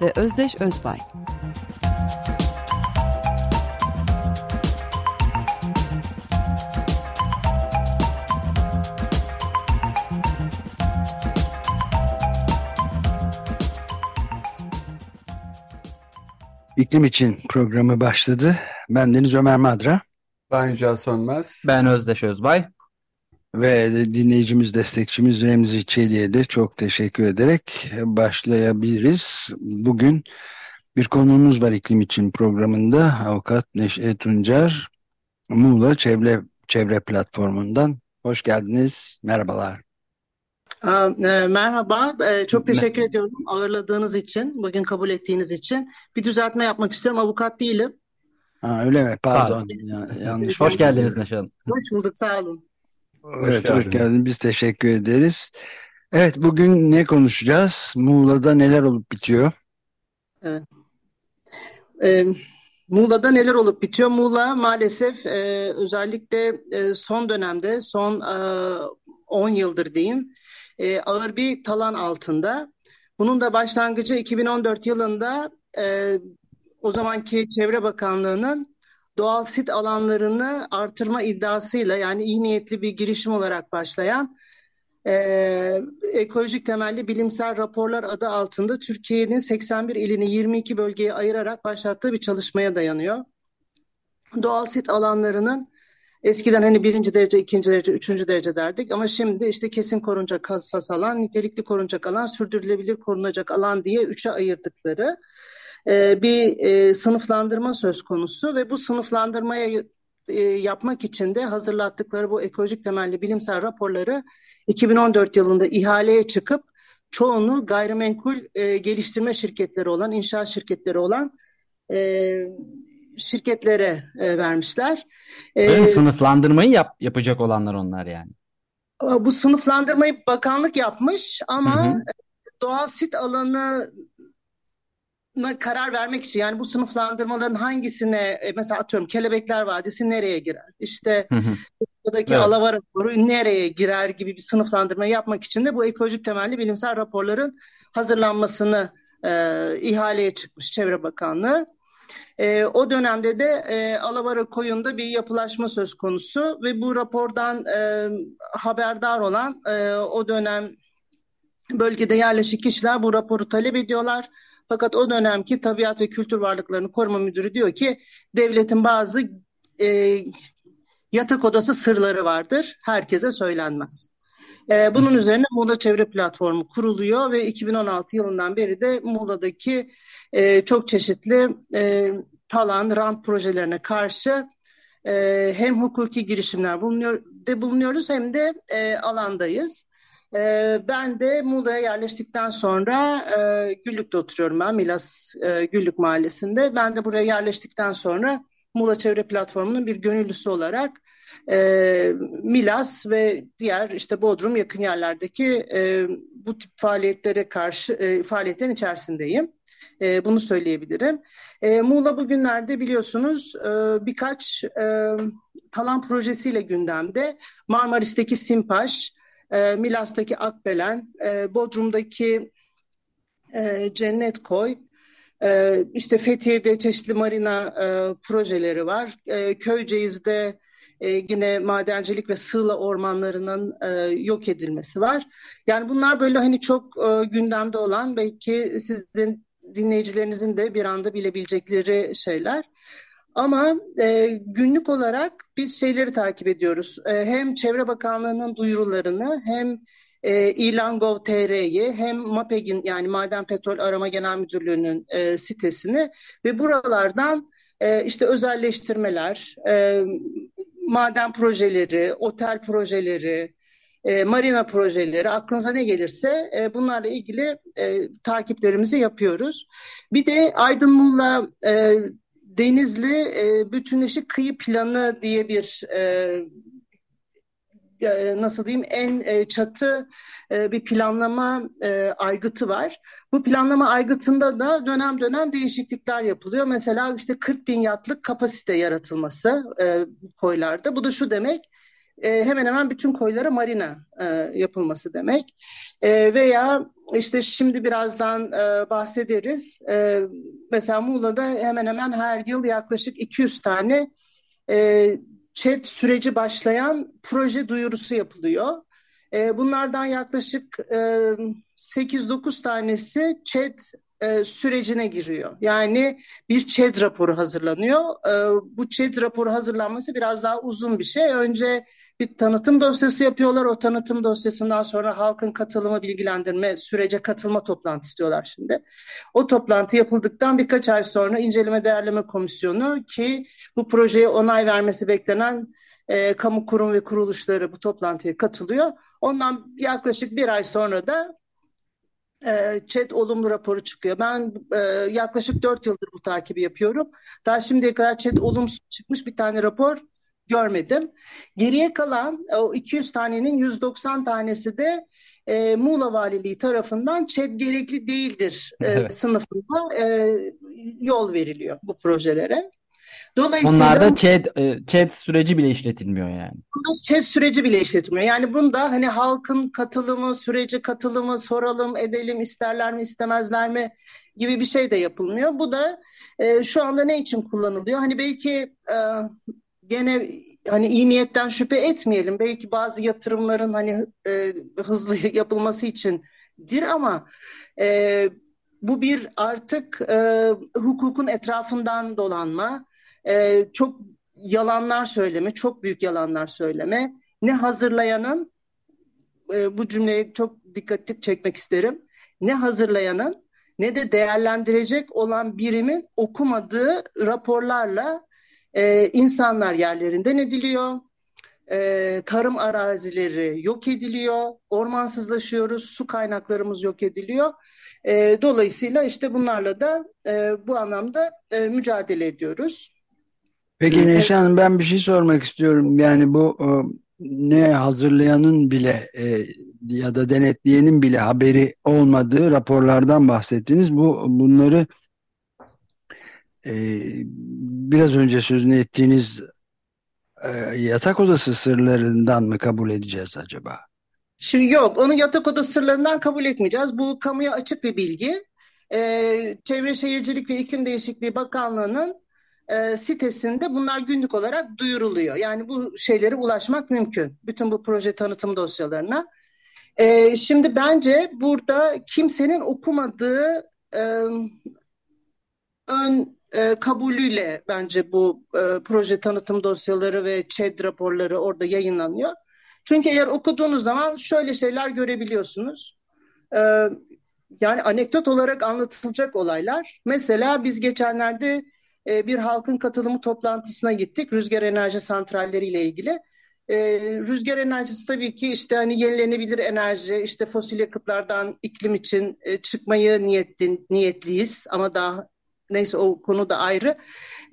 ve Özdeş Özbay. İklim için programı başladı. Ben Deniz Ömer Madra. Ben Yücel Sönmez. Ben Özdeş Özbay. Ve dinleyicimiz, destekçimiz Remzi Çelik'e de çok teşekkür ederek başlayabiliriz. Bugün bir konuğumuz var iklim için programında. Avukat Neşe Tuncer, Muğla Çevre, Çevre Platformu'ndan. Hoş geldiniz, merhabalar. E, merhaba, e, çok teşekkür ediyorum ağırladığınız için, bugün kabul ettiğiniz için. Bir düzeltme yapmak istiyorum, avukat değilim. Ha, öyle mi? Pardon, yanlış. Hoş geldiniz Neşe Hanım. Hoş bulduk, sağ olun. Evet, hoş, hoş geldin. Biz teşekkür ederiz. Evet, bugün ne konuşacağız? Muğla'da neler olup bitiyor? Evet. Ee, Muğla'da neler olup bitiyor? Muğla maalesef e, özellikle e, son dönemde, son e, 10 yıldır diyeyim, e, ağır bir talan altında. Bunun da başlangıcı 2014 yılında e, o zamanki Çevre Bakanlığı'nın doğal sit alanlarını artırma iddiasıyla yani iyi niyetli bir girişim olarak başlayan e, ekolojik temelli bilimsel raporlar adı altında Türkiye'nin 81 ilini 22 bölgeye ayırarak başlattığı bir çalışmaya dayanıyor. Doğal sit alanlarının eskiden hani birinci derece, ikinci derece, üçüncü derece derdik ama şimdi işte kesin korunacak hassas alan, nitelikli korunacak alan, sürdürülebilir korunacak alan diye üçe ayırdıkları e, bir e, sınıflandırma söz konusu ve bu sınıflandırmaya e, yapmak için de hazırlattıkları bu ekolojik temelli bilimsel raporları 2014 yılında ihaleye çıkıp çoğunu gayrimenkul geliştirme şirketleri olan, inşaat şirketleri olan şirketlere vermişler. Ee, sınıflandırmayı yap, yapacak olanlar onlar yani. Bu sınıflandırmayı bakanlık yapmış ama hı hı. doğal sit alanı karar vermek için yani bu sınıflandırmaların hangisine e, mesela atıyorum Kelebekler Vadisi nereye girer? İşte buradaki evet. Alavara Koru nereye girer gibi bir sınıflandırma yapmak için de bu ekolojik temelli bilimsel raporların hazırlanmasını e, ihaleye çıkmış Çevre Bakanlığı. E, o dönemde de e, Alavara Koyun'da bir yapılaşma söz konusu ve bu rapordan e, haberdar olan e, o dönem bölgede yerleşik kişiler bu raporu talep ediyorlar. Fakat o dönemki Tabiat ve Kültür Varlıklarını Koruma Müdürü diyor ki devletin bazı e, yatak odası sırları vardır. Herkese söylenmez. E, bunun üzerine Muğla Çevre Platformu kuruluyor ve 2016 yılından beri de Muğla'daki e, çok çeşitli e, talan, rant projelerine karşı e, hem hukuki girişimler bulunuyor, de bulunuyoruz hem de e, alandayız. E, ben de Muğla'ya yerleştikten sonra e, Güllük'te oturuyorum ben Milas e, Güllük Mahallesi'nde. Ben de buraya yerleştikten sonra Muğla Çevre Platformu'nun bir gönüllüsü olarak e, Milas ve diğer işte Bodrum yakın yerlerdeki e, bu tip faaliyetlere karşı e, faaliyetlerin içerisindeyim. E, bunu söyleyebilirim. E, Muğla bugünlerde biliyorsunuz e, birkaç e, talan projesiyle gündemde. Marmaris'teki Simpaş, e, Milas'taki Akbelen, e, Bodrum'daki e, Cennet Koy, e, işte Fethiye'de çeşitli marina e, projeleri var. E, Köyceğiz'de e, yine madencilik ve sığla ormanlarının e, yok edilmesi var. Yani bunlar böyle hani çok e, gündemde olan belki sizin dinleyicilerinizin de bir anda bilebilecekleri şeyler. Ama e, günlük olarak biz şeyleri takip ediyoruz. E, hem Çevre Bakanlığı'nın duyurularını hem e, İlan.gov.tr'yi hem MAPEG'in yani Maden Petrol Arama Genel Müdürlüğü'nün e, sitesini ve buralardan e, işte özelleştirmeler, e, maden projeleri, otel projeleri, e, marina projeleri, aklınıza ne gelirse e, bunlarla ilgili e, takiplerimizi yapıyoruz. Bir de Aydın Muğla e, Denizli e, Bütünleşik Kıyı Planı diye bir e, e, nasıl diyeyim en e, çatı e, bir planlama aygıtı var. Bu planlama aygıtında da dönem dönem değişiklikler yapılıyor. Mesela işte 40 bin yatlık kapasite yaratılması koylarda. Bu da şu demek hemen hemen bütün koylara marina yapılması demek. veya işte şimdi birazdan bahsederiz. mesela Muğla'da hemen hemen her yıl yaklaşık 200 tane chat süreci başlayan proje duyurusu yapılıyor. E, bunlardan yaklaşık e, 8-9 tanesi chat e, sürecine giriyor. Yani bir ÇED raporu hazırlanıyor. E, bu ÇED raporu hazırlanması biraz daha uzun bir şey. Önce bir tanıtım dosyası yapıyorlar. O tanıtım dosyasından sonra halkın katılımı, bilgilendirme, sürece katılma toplantısı istiyorlar şimdi. O toplantı yapıldıktan birkaç ay sonra inceleme değerleme komisyonu ki bu projeye onay vermesi beklenen e, kamu kurum ve kuruluşları bu toplantıya katılıyor. Ondan yaklaşık bir ay sonra da e, chat olumlu raporu çıkıyor. Ben e, yaklaşık dört yıldır bu takibi yapıyorum. Daha şimdiye kadar chat olumsuz çıkmış bir tane rapor görmedim. Geriye kalan o 200 tanenin 190 tanesi de e, Muğla Valiliği tarafından ÇED gerekli değildir e, evet. sınıfında e, yol veriliyor bu projelere. Dolayısıyla Onlarda chat, e, chat süreci bile işletilmiyor yani. Bunda chat süreci bile işletilmiyor. Yani bunda hani halkın katılımı, sürece katılımı soralım, edelim, isterler mi, istemezler mi gibi bir şey de yapılmıyor. Bu da e, şu anda ne için kullanılıyor? Hani belki e, gene hani iyi niyetten şüphe etmeyelim. Belki bazı yatırımların hani e, hızlı yapılması içindir ama e, bu bir artık e, hukukun etrafından dolanma, e, çok yalanlar söyleme, çok büyük yalanlar söyleme. Ne hazırlayanın, e, bu cümleye çok dikkat çekmek isterim, ne hazırlayanın ne de değerlendirecek olan birimin okumadığı raporlarla e, insanlar yerlerinden ediliyor, e, tarım arazileri yok ediliyor, ormansızlaşıyoruz, su kaynaklarımız yok ediliyor. E, dolayısıyla işte bunlarla da e, bu anlamda e, mücadele ediyoruz. Peki Neşe Hanım ben bir şey sormak istiyorum. Yani bu e, ne hazırlayanın bile e, ya da denetleyenin bile haberi olmadığı raporlardan bahsettiniz. Bu bunları e, biraz önce sözünü ettiğiniz yatak odası sırlarından mı kabul edeceğiz acaba? Şimdi yok, onu yatak odası sırlarından kabul etmeyeceğiz. Bu kamuya açık bir bilgi. Çevre Şehircilik ve İklim Değişikliği Bakanlığı'nın e, sitesinde bunlar günlük olarak duyuruluyor. Yani bu şeylere ulaşmak mümkün. Bütün bu proje tanıtım dosyalarına. E, şimdi bence burada kimsenin okumadığı e, ön e, kabulüyle bence bu e, proje tanıtım dosyaları ve ÇED raporları orada yayınlanıyor. Çünkü eğer okuduğunuz zaman şöyle şeyler görebiliyorsunuz. E, yani anekdot olarak anlatılacak olaylar. Mesela biz geçenlerde e, bir halkın katılımı toplantısına gittik rüzgar enerji santralleri ile ilgili. E, rüzgar enerjisi tabii ki işte hani yenilenebilir enerji, işte fosil yakıtlardan iklim için e, çıkmayı niyetli, niyetliyiz ama daha Neyse o konu da ayrı.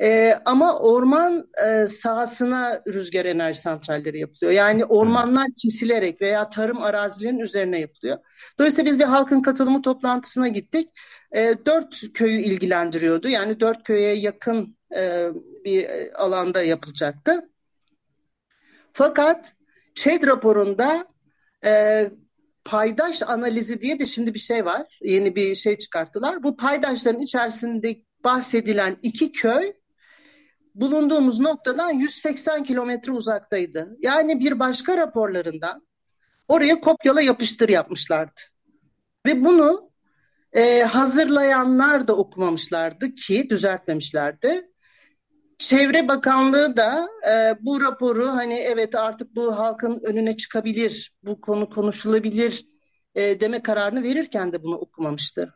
E, ama orman e, sahasına rüzgar enerji santralleri yapılıyor. Yani ormanlar kesilerek veya tarım arazilerinin üzerine yapılıyor. Dolayısıyla biz bir halkın katılımı toplantısına gittik. E, dört köyü ilgilendiriyordu. Yani dört köye yakın e, bir alanda yapılacaktı. Fakat ÇED raporunda e, paydaş analizi diye de şimdi bir şey var. Yeni bir şey çıkarttılar. Bu paydaşların içerisinde bahsedilen iki köy bulunduğumuz noktadan 180 kilometre uzaktaydı. Yani bir başka raporlarından oraya kopyala yapıştır yapmışlardı. Ve bunu e, hazırlayanlar da okumamışlardı ki düzeltmemişlerdi. Çevre Bakanlığı da e, bu raporu hani evet artık bu halkın önüne çıkabilir, bu konu konuşulabilir e, deme kararını verirken de bunu okumamıştı.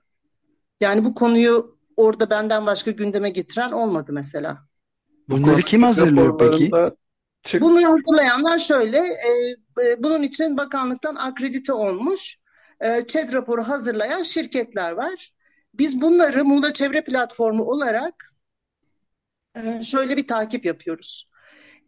Yani bu konuyu orada benden başka gündeme getiren olmadı mesela. Bunları kim hazırlıyor peki? Bunu hazırlayanlar şöyle, e, e, bunun için bakanlıktan akredite olmuş e, ÇED raporu hazırlayan şirketler var. Biz bunları Muğla Çevre Platformu olarak şöyle bir takip yapıyoruz.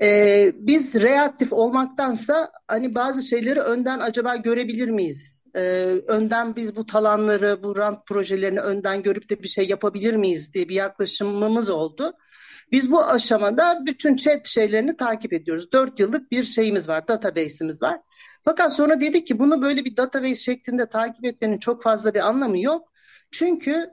E, biz reaktif olmaktansa hani bazı şeyleri önden acaba görebilir miyiz? E, önden biz bu talanları, bu rant projelerini önden görüp de bir şey yapabilir miyiz diye bir yaklaşımımız oldu. Biz bu aşamada bütün chat şeylerini takip ediyoruz. Dört yıllık bir şeyimiz var, database'imiz var. Fakat sonra dedik ki bunu böyle bir database şeklinde takip etmenin çok fazla bir anlamı yok. Çünkü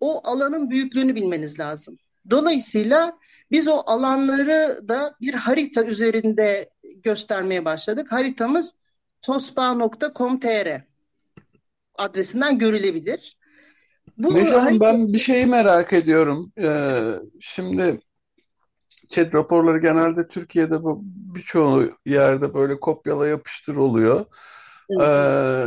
o alanın büyüklüğünü bilmeniz lazım. Dolayısıyla biz o alanları da bir harita üzerinde göstermeye başladık. Haritamız tospa.com.tr adresinden görülebilir. Bu Necan harita... ben bir şeyi merak ediyorum. Ee, şimdi chat raporları genelde Türkiye'de birçoğu yerde böyle kopyala yapıştır oluyor. Ee,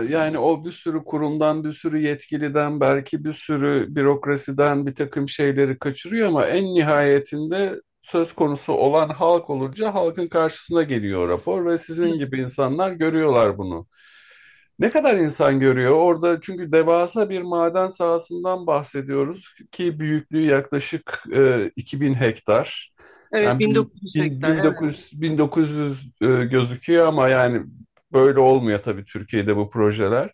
yani o bir sürü kurumdan, bir sürü yetkiliden, belki bir sürü bürokrasiden bir takım şeyleri kaçırıyor ama en nihayetinde söz konusu olan halk olunca halkın karşısına geliyor rapor ve sizin gibi insanlar görüyorlar bunu. Ne kadar insan görüyor orada çünkü devasa bir maden sahasından bahsediyoruz ki büyüklüğü yaklaşık e, 2000 hektar. Evet yani 1900 hektar. 1900, 1900 e, gözüküyor ama yani böyle olmuyor tabii Türkiye'de bu projeler.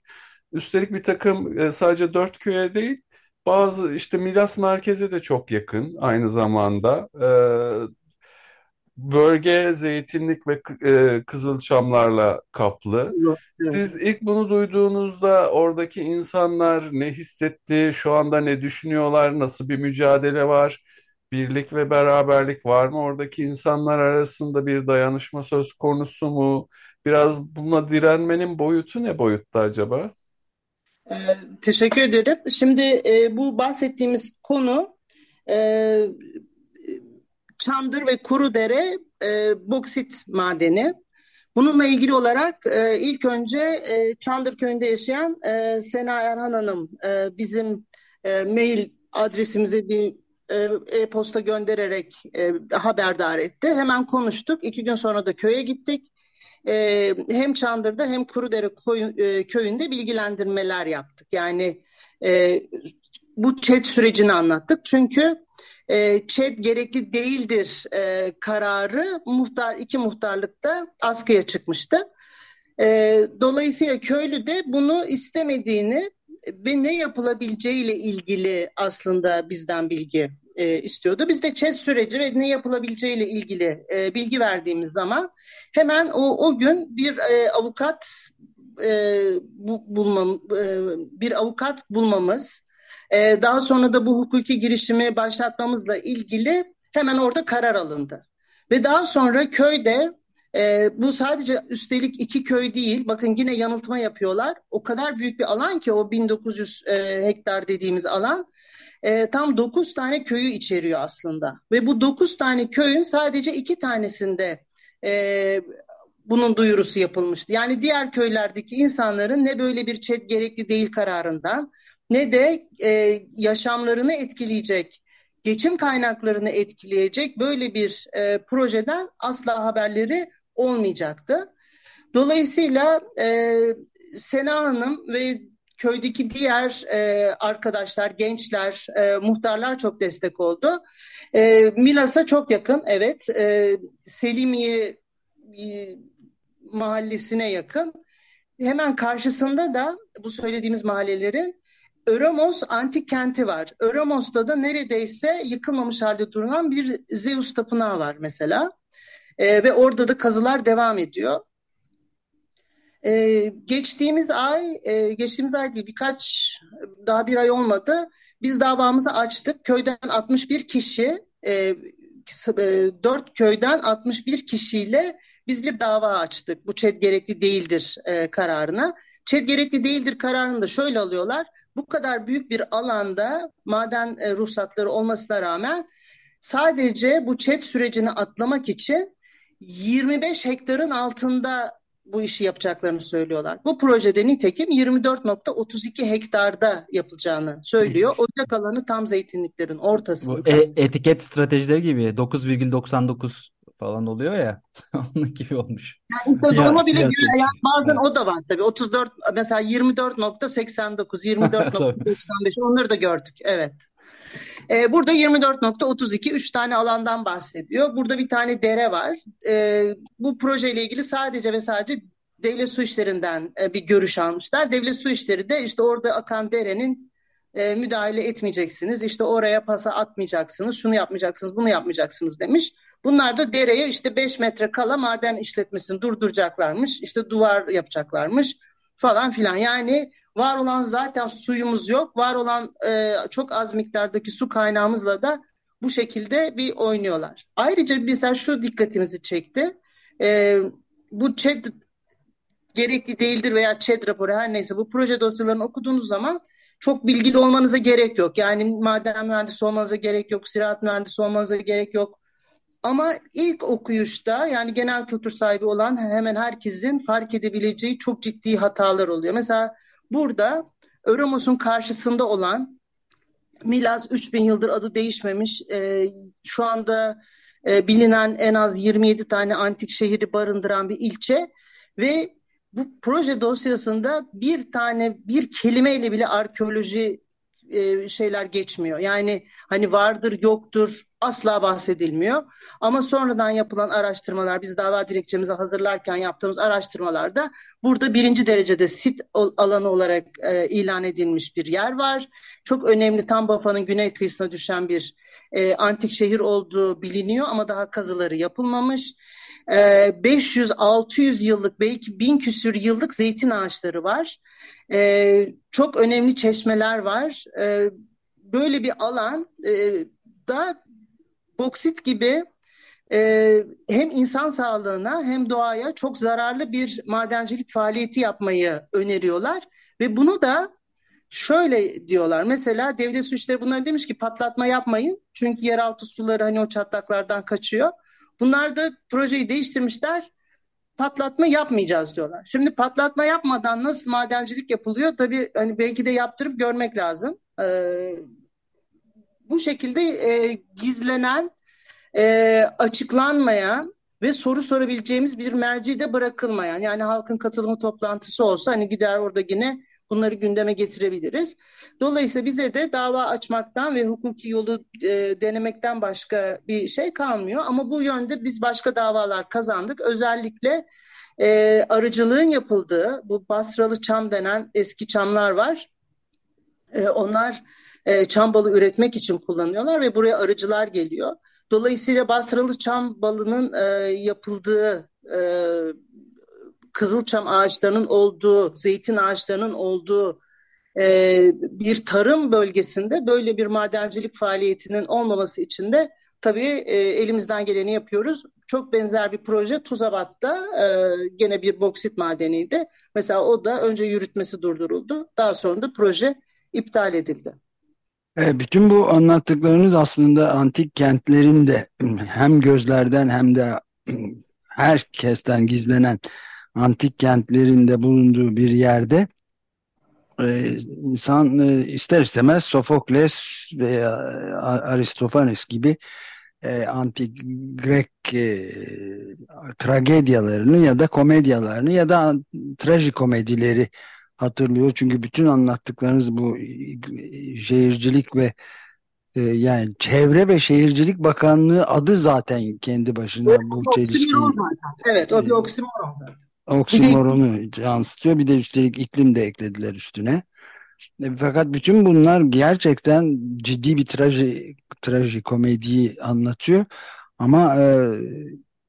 Üstelik bir takım e, sadece dört köye değil bazı işte Milas merkeze de çok yakın aynı zamanda. E, bölge zeytinlik ve e, kızılçamlarla kaplı. Siz ilk bunu duyduğunuzda oradaki insanlar ne hissetti, şu anda ne düşünüyorlar, nasıl bir mücadele var? birlik ve beraberlik var mı? Oradaki insanlar arasında bir dayanışma söz konusu mu? Biraz buna direnmenin boyutu ne boyutta acaba? Ee, teşekkür ederim. Şimdi e, bu bahsettiğimiz konu e, Çandır ve Kurudere e, boksit madeni. Bununla ilgili olarak e, ilk önce e, Çandır köyünde yaşayan e, Sena Erhan Hanım e, bizim e, mail adresimize bir e, e-posta göndererek e, haberdar etti. Hemen konuştuk. İki gün sonra da köye gittik. E, hem Çandır'da hem Kurudere köyünde bilgilendirmeler yaptık. Yani bu ÇED sürecini anlattık. Çünkü ÇED gerekli değildir kararı muhtar iki muhtarlıkta askıya çıkmıştı. dolayısıyla köylü de bunu istemediğini ve ne yapılabileceğiyle ilgili aslında bizden bilgi e, istiyordu. Biz de ÇED süreci ve ne yapılabileceğiyle ilgili e, bilgi verdiğimiz zaman hemen o, o gün bir e, avukat e, bu, bulmam, e, bir avukat bulmamız, e, daha sonra da bu hukuki girişimi başlatmamızla ilgili hemen orada karar alındı. Ve daha sonra köyde e, bu sadece üstelik iki köy değil. Bakın yine yanıltma yapıyorlar. O kadar büyük bir alan ki o 1900 e, hektar dediğimiz alan e, tam 9 tane köyü içeriyor aslında. Ve bu 9 tane köyün sadece iki tanesinde e, bunun duyurusu yapılmıştı. Yani diğer köylerdeki insanların ne böyle bir çet gerekli değil kararından ne de e, yaşamlarını etkileyecek, geçim kaynaklarını etkileyecek böyle bir e, projeden asla haberleri olmayacaktı. Dolayısıyla e, Sena Hanım ve köydeki diğer e, arkadaşlar, gençler, e, muhtarlar çok destek oldu. E, Milas'a çok yakın, evet. E, Selimiye e, mahallesine yakın. Hemen karşısında da bu söylediğimiz mahallelerin Öramos antik kenti var. Öramos'ta da neredeyse yıkılmamış halde duran bir Zeus tapınağı var mesela. E, ve orada da kazılar devam ediyor. Ee, geçtiğimiz ay, e, geçtiğimiz ay değil birkaç daha bir ay olmadı. Biz davamızı açtık. Köyden 61 kişi, e, e, 4 köyden 61 kişiyle biz bir dava açtık. Bu ÇED gerekli değildir e, kararına. ÇED gerekli değildir kararını da şöyle alıyorlar. Bu kadar büyük bir alanda maden e, ruhsatları olmasına rağmen sadece bu ÇED sürecini atlamak için 25 hektarın altında bu işi yapacaklarını söylüyorlar. Bu projede nitekim 24.32 hektarda yapılacağını söylüyor. Ocak alanı tam zeytinliklerin ortasında. Bu e- etiket stratejileri gibi 9,99 falan oluyor ya. Onun gibi olmuş. Yani işte Ya, doğuma bile göre yani bazen Evet. o da var tabii. 34 mesela 24.89, 24.95 onları da gördük. Evet. Ee, burada 24.32 üç tane alandan bahsediyor. Burada bir tane dere var. Ee, bu projeyle ilgili sadece ve sadece Devlet Su İşleri'nden e, bir görüş almışlar. Devlet Su İşleri de işte orada akan derenin e, müdahale etmeyeceksiniz. İşte oraya pasa atmayacaksınız. Şunu yapmayacaksınız, bunu yapmayacaksınız demiş. Bunlar da dereye işte 5 metre kala maden işletmesini durduracaklarmış. İşte duvar yapacaklarmış falan filan. Yani var olan zaten suyumuz yok. Var olan e, çok az miktardaki su kaynağımızla da bu şekilde bir oynuyorlar. Ayrıca mesela şu dikkatimizi çekti. E, bu ÇED gerekli değildir veya ÇED raporu her neyse bu proje dosyalarını okuduğunuz zaman çok bilgili olmanıza gerek yok. Yani maden mühendisi olmanıza gerek yok, ziraat mühendisi olmanıza gerek yok. Ama ilk okuyuşta yani genel kültür sahibi olan hemen herkesin fark edebileceği çok ciddi hatalar oluyor. Mesela burada Öromos'un karşısında olan Milas 3000 yıldır adı değişmemiş. E, şu anda e, bilinen en az 27 tane antik şehri barındıran bir ilçe ve bu proje dosyasında bir tane bir kelimeyle bile arkeoloji e, şeyler geçmiyor. Yani hani vardır yoktur asla bahsedilmiyor. Ama sonradan yapılan araştırmalar biz dava dilekçemizi hazırlarken yaptığımız araştırmalarda burada birinci derecede sit alanı olarak e, ilan edilmiş bir yer var. Çok önemli tam Bafa'nın güney kıyısına düşen bir e, antik şehir olduğu biliniyor ama daha kazıları yapılmamış. 500-600 yıllık belki bin küsür yıllık zeytin ağaçları var. Çok önemli çeşmeler var. Böyle bir alan da boksit gibi hem insan sağlığına hem doğaya çok zararlı bir madencilik faaliyeti yapmayı öneriyorlar. Ve bunu da şöyle diyorlar. Mesela devlet su işleri bunları demiş ki patlatma yapmayın. Çünkü yeraltı suları hani o çatlaklardan kaçıyor. Bunlar da projeyi değiştirmişler. Patlatma yapmayacağız diyorlar. Şimdi patlatma yapmadan nasıl madencilik yapılıyor? Tabii hani belki de yaptırıp görmek lazım. Ee, bu şekilde e, gizlenen, e, açıklanmayan ve soru sorabileceğimiz bir merci de bırakılmayan. Yani halkın katılımı toplantısı olsa hani gider orada yine bunları gündeme getirebiliriz. Dolayısıyla bize de dava açmaktan ve hukuki yolu e, denemekten başka bir şey kalmıyor. Ama bu yönde biz başka davalar kazandık. Özellikle e, arıcılığın yapıldığı bu Basralı çam denen eski çamlar var. E, onlar e, çam balı üretmek için kullanıyorlar ve buraya arıcılar geliyor. Dolayısıyla Basralı çam balının e, yapıldığı e, kızılçam ağaçlarının olduğu, zeytin ağaçlarının olduğu e, bir tarım bölgesinde böyle bir madencilik faaliyetinin olmaması için de tabii e, elimizden geleni yapıyoruz. Çok benzer bir proje Tuzabat'ta e, gene bir boksit madeniydi. Mesela o da önce yürütmesi durduruldu. Daha sonra da proje iptal edildi. E, bütün bu anlattıklarınız aslında antik kentlerin de hem gözlerden hem de herkesten gizlenen antik kentlerinde bulunduğu bir yerde e, insan e, ister istemez Sofokles veya Aristofanes gibi e, antik Grek e, tragedyalarını ya da komedyalarını ya da trajikomedileri hatırlıyor. Çünkü bütün anlattıklarınız bu şehircilik ve e, yani Çevre ve Şehircilik Bakanlığı adı zaten kendi başına bu çelişki. Evet o bir oksimoron zaten. Oksimoronu yansıtıyor. Bir de üstelik iklim de eklediler üstüne. Fakat bütün bunlar gerçekten ciddi bir traji, trajikomediyi anlatıyor. Ama e,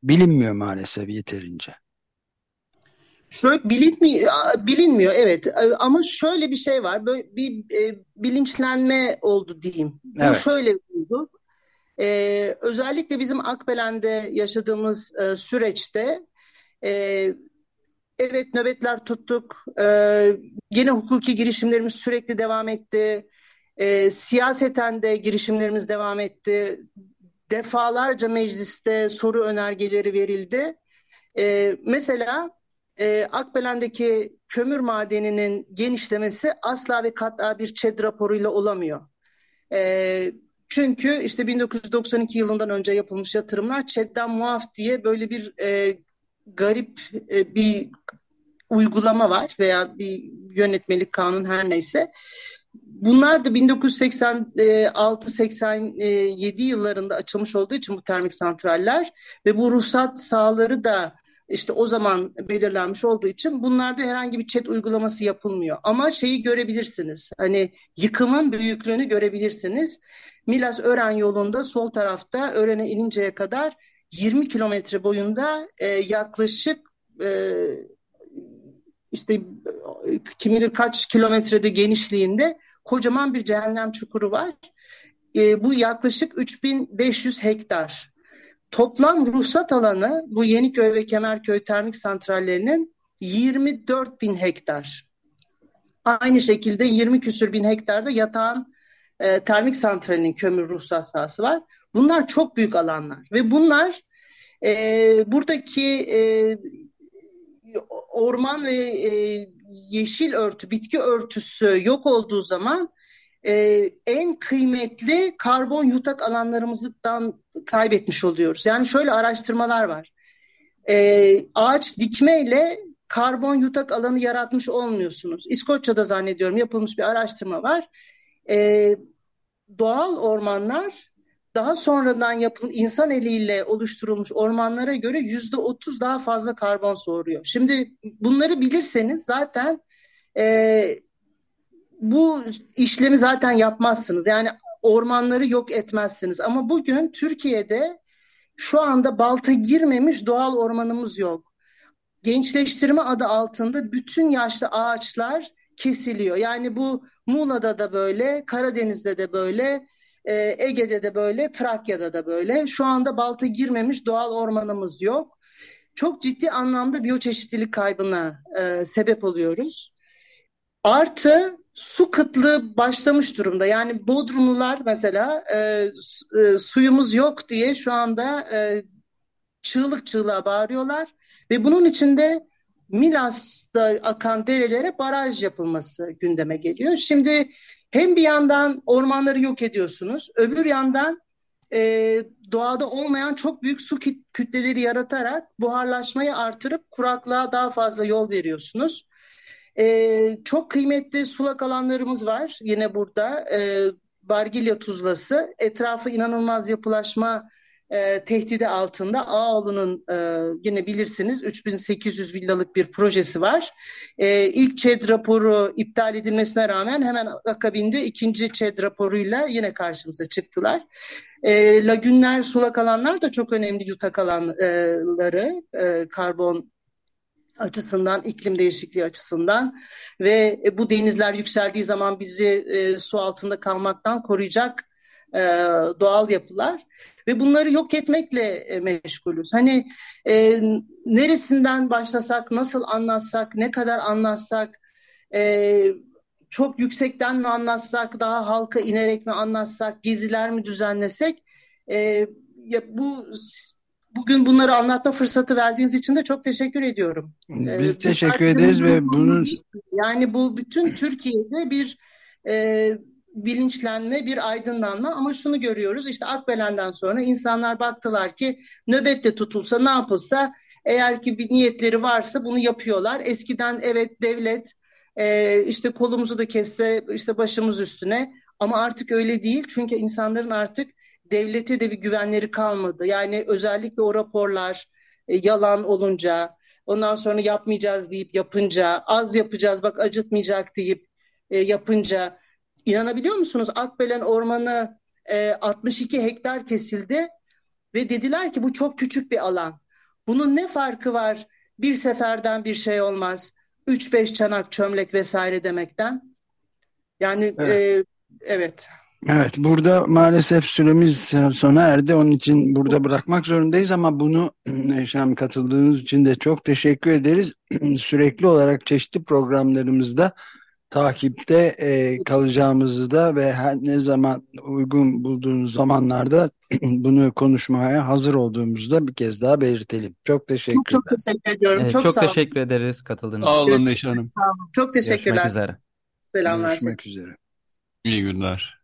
bilinmiyor maalesef yeterince. Şöyle bilinmiyor, bilinmiyor evet ama şöyle bir şey var böyle bir e, bilinçlenme oldu diyeyim. Evet. Bu şöyle oldu. E, özellikle bizim Akbelen'de yaşadığımız e, süreçte e, evet nöbetler tuttuk. E, yine hukuki girişimlerimiz sürekli devam etti. E, siyaseten de girişimlerimiz devam etti. Defalarca mecliste soru önergeleri verildi. E, mesela e, Akbelen'deki kömür madeninin genişlemesi asla ve katla bir ÇED raporuyla olamıyor. E, Çünkü işte 1992 yılından önce yapılmış yatırımlar ÇED'den muaf diye böyle bir e, garip e, bir uygulama var veya bir yönetmelik kanun her neyse. Bunlar da 1986-87 yıllarında açılmış olduğu için bu termik santraller ve bu ruhsat sahaları da işte o zaman belirlenmiş olduğu için bunlarda herhangi bir chat uygulaması yapılmıyor. Ama şeyi görebilirsiniz. Hani yıkımın büyüklüğünü görebilirsiniz. Milas Ören yolunda sol tarafta Ören'e ininceye kadar 20 kilometre boyunda e, yaklaşık e, işte kim bilir kaç kilometrede genişliğinde kocaman bir cehennem çukuru var. E, bu yaklaşık 3500 hektar. Toplam ruhsat alanı bu Yeniköy ve Kemerköy termik santrallerinin 24 bin hektar. Aynı şekilde 20 küsür bin hektarda yatağın e, termik santralinin kömür ruhsat sahası var. Bunlar çok büyük alanlar ve bunlar e, buradaki e, orman ve e, yeşil örtü, bitki örtüsü yok olduğu zaman e, en kıymetli karbon yutak alanlarımızdan kaybetmiş oluyoruz. Yani şöyle araştırmalar var. E, ağaç dikmeyle karbon yutak alanı yaratmış olmuyorsunuz. İskoçya'da zannediyorum yapılmış bir araştırma var. E, doğal ormanlar daha sonradan yapılmış insan eliyle oluşturulmuş ormanlara göre yüzde otuz daha fazla karbon soğuruyor. Şimdi bunları bilirseniz zaten e, bu işlemi zaten yapmazsınız. Yani ormanları yok etmezsiniz. Ama bugün Türkiye'de şu anda balta girmemiş doğal ormanımız yok. Gençleştirme adı altında bütün yaşlı ağaçlar kesiliyor. Yani bu Muğla'da da böyle, Karadeniz'de de böyle, e, Ege'de de böyle, Trakya'da da böyle. Şu anda balta girmemiş doğal ormanımız yok. Çok ciddi anlamda biyoçeşitlilik kaybına e, sebep oluyoruz. Artı su kıtlığı başlamış durumda. Yani Bodrumlular mesela e, e, suyumuz yok diye şu anda e, çığlık çığlığa bağırıyorlar ve bunun içinde Milas'ta akan derelere baraj yapılması gündeme geliyor. Şimdi hem bir yandan ormanları yok ediyorsunuz, öbür yandan e, doğada olmayan çok büyük su kütleleri yaratarak buharlaşmayı artırıp kuraklığa daha fazla yol veriyorsunuz. E, çok kıymetli sulak alanlarımız var yine burada. E, Bargilya Tuzlası. Etrafı inanılmaz yapılaşma e, tehdidi altında. Ağoğlu'nun e, yine bilirsiniz 3800 villalık bir projesi var. E, ilk ÇED raporu iptal edilmesine rağmen hemen akabinde ikinci ÇED raporuyla yine karşımıza çıktılar. E, lagünler, sulak alanlar da çok önemli yutak alanları, e, karbon açısından, iklim değişikliği açısından ve bu denizler yükseldiği zaman bizi e, su altında kalmaktan koruyacak e, doğal yapılar ve bunları yok etmekle e, meşgulüz. Hani e, neresinden başlasak, nasıl anlatsak, ne kadar anlatsak, e, çok yüksekten mi anlatsak, daha halka inerek mi anlatsak, geziler mi düzenlesek, e, ya bu bugün bunları anlatma fırsatı verdiğiniz için de çok teşekkür ediyorum. Biz ee, teşekkür ederiz ve bunun yani bu bütün Türkiye'de bir e, bilinçlenme, bir aydınlanma ama şunu görüyoruz işte Akbelen'den sonra insanlar baktılar ki nöbette tutulsa ne yapılsa eğer ki bir niyetleri varsa bunu yapıyorlar. Eskiden evet devlet e, işte kolumuzu da kesse işte başımız üstüne ama artık öyle değil çünkü insanların artık devlete de bir güvenleri kalmadı. Yani özellikle o raporlar e, yalan olunca, ondan sonra yapmayacağız deyip yapınca, az yapacağız bak acıtmayacak deyip e, yapınca inanabiliyor musunuz? Akbelen Ormanı e, 62 hektar kesildi ve dediler ki bu çok küçük bir alan. Bunun ne farkı var? Bir seferden bir şey olmaz. 3-5 çanak çömlek vesaire demekten. Yani evet. E, evet. Evet, burada maalesef süremiz sona erdi. Onun için burada bırakmak zorundayız ama bunu Neşem katıldığınız için de çok teşekkür ederiz. Sürekli olarak çeşitli programlarımızda takipte e, kalacağımızı da ve her ne zaman uygun bulduğunuz zamanlarda bunu konuşmaya hazır olduğumuzu da bir kez daha belirtelim. Çok teşekkür Çok çok teşekkür ediyorum. Evet, çok, çok sağ teşekkür ederiz katıldığınız için. Sağ olun Neşe Hanım. Sağ olun. Çok teşekkürler. Görüşmek üzere. Selamlar. Görüşmek üzere. İyi günler.